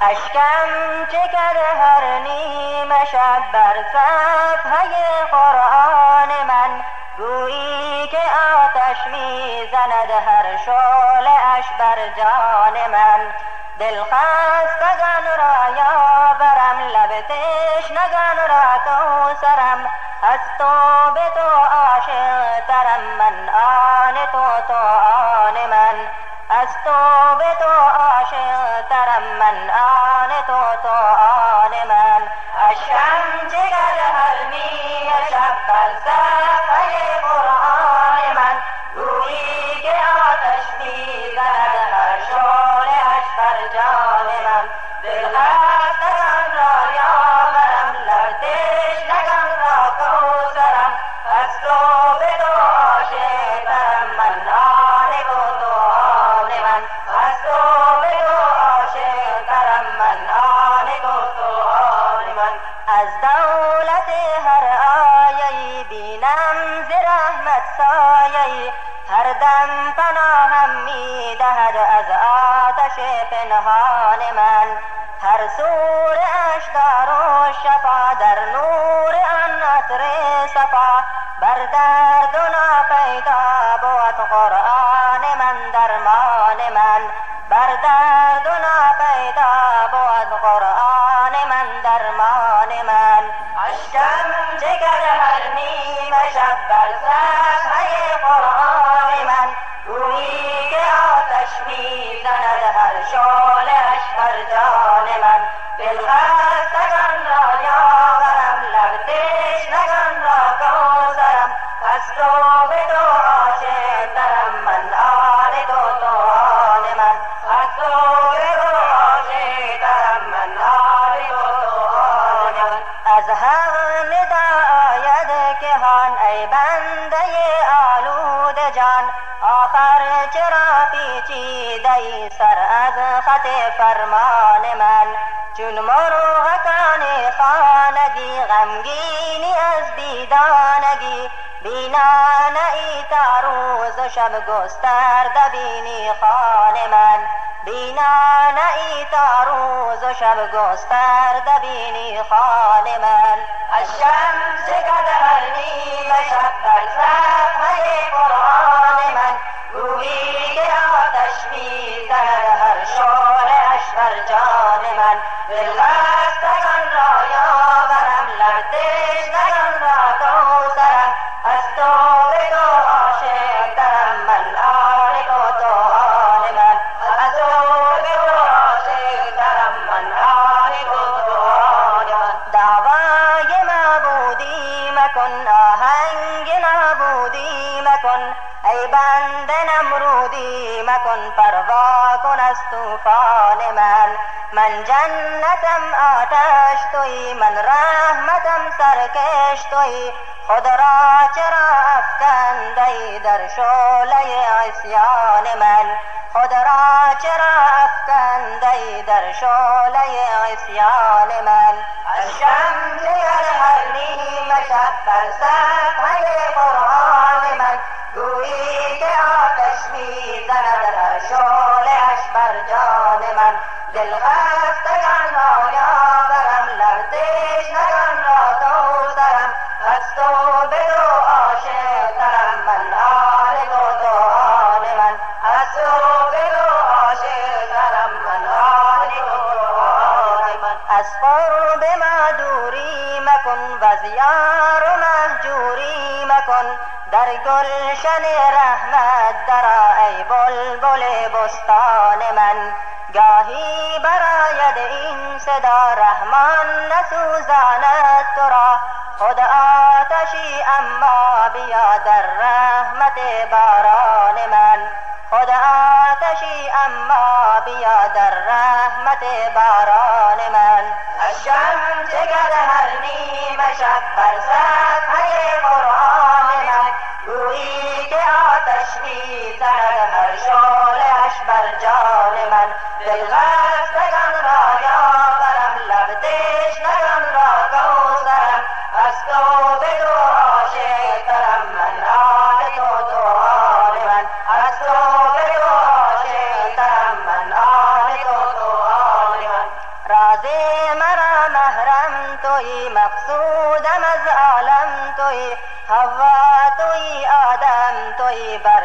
اشکم چکد هر نیم شب بر صفحه قرآن من. گویی که آتش می زند هر شعله اش بر جان من. دل خستگان را یاورم لب تشنگان را کوسرم از از دولت هر آیه بینم ز رحمت سایه. هر دم پناهم می دهد از آتش پنهان من. هر سور اشدار و شفا در نور آن عطر صفا. بر درد و ناپیدا بود قرآن من درمان من. بر درد درمان من اشکم جگر هر حق ندا آید که هان ای بنده آلود جان. آخر چرا پیچیده ای سر از خط فرمان من؟ چون مرغکان خانگی غمگینی از بیدانگی. بینا ای تا روز شب گسترده بینی خان من. بینا ای تا روز و شب گسترده بینی خان من. الشمس قد هر نیم شب بر صفحه قرآن من. گویی که آتش می هر اش بر جان من. دل مکن آهنگ نابودی مکن ای بند نمرودی مکن پروا کن از توفان من. من جنتم آتش توی من رحمتم سرکش توی خود را چرا افکنده در شعله عصیان من؟ خود را چرا افکنده در شعله عصیان من؟ شب در گلشن رحمت درا ای بلبل بستان من. گاهی براید این صدا رحمان نسوزاند تو را. خود آتشی اما بیا در رحمت باران من. خود آتشی اما بیا در رحمت باران من. الشمس قد هر نیم شب بر صفحه آتش می زند هر شعله اش بر جان من دل خستگان را یاورم لب تشنگان را کوثرم از تو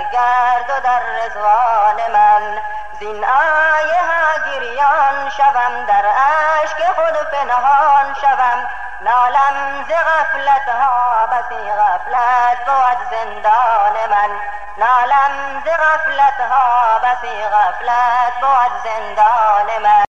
برگرد و در رزوان من. زین آیه ها گریان شوم در عشق خود پنهان شوم. نالم ز غفلت ها بسی غفلت بود زندان من. نالم ز غفلت ها بسی غفلت بود زندان من.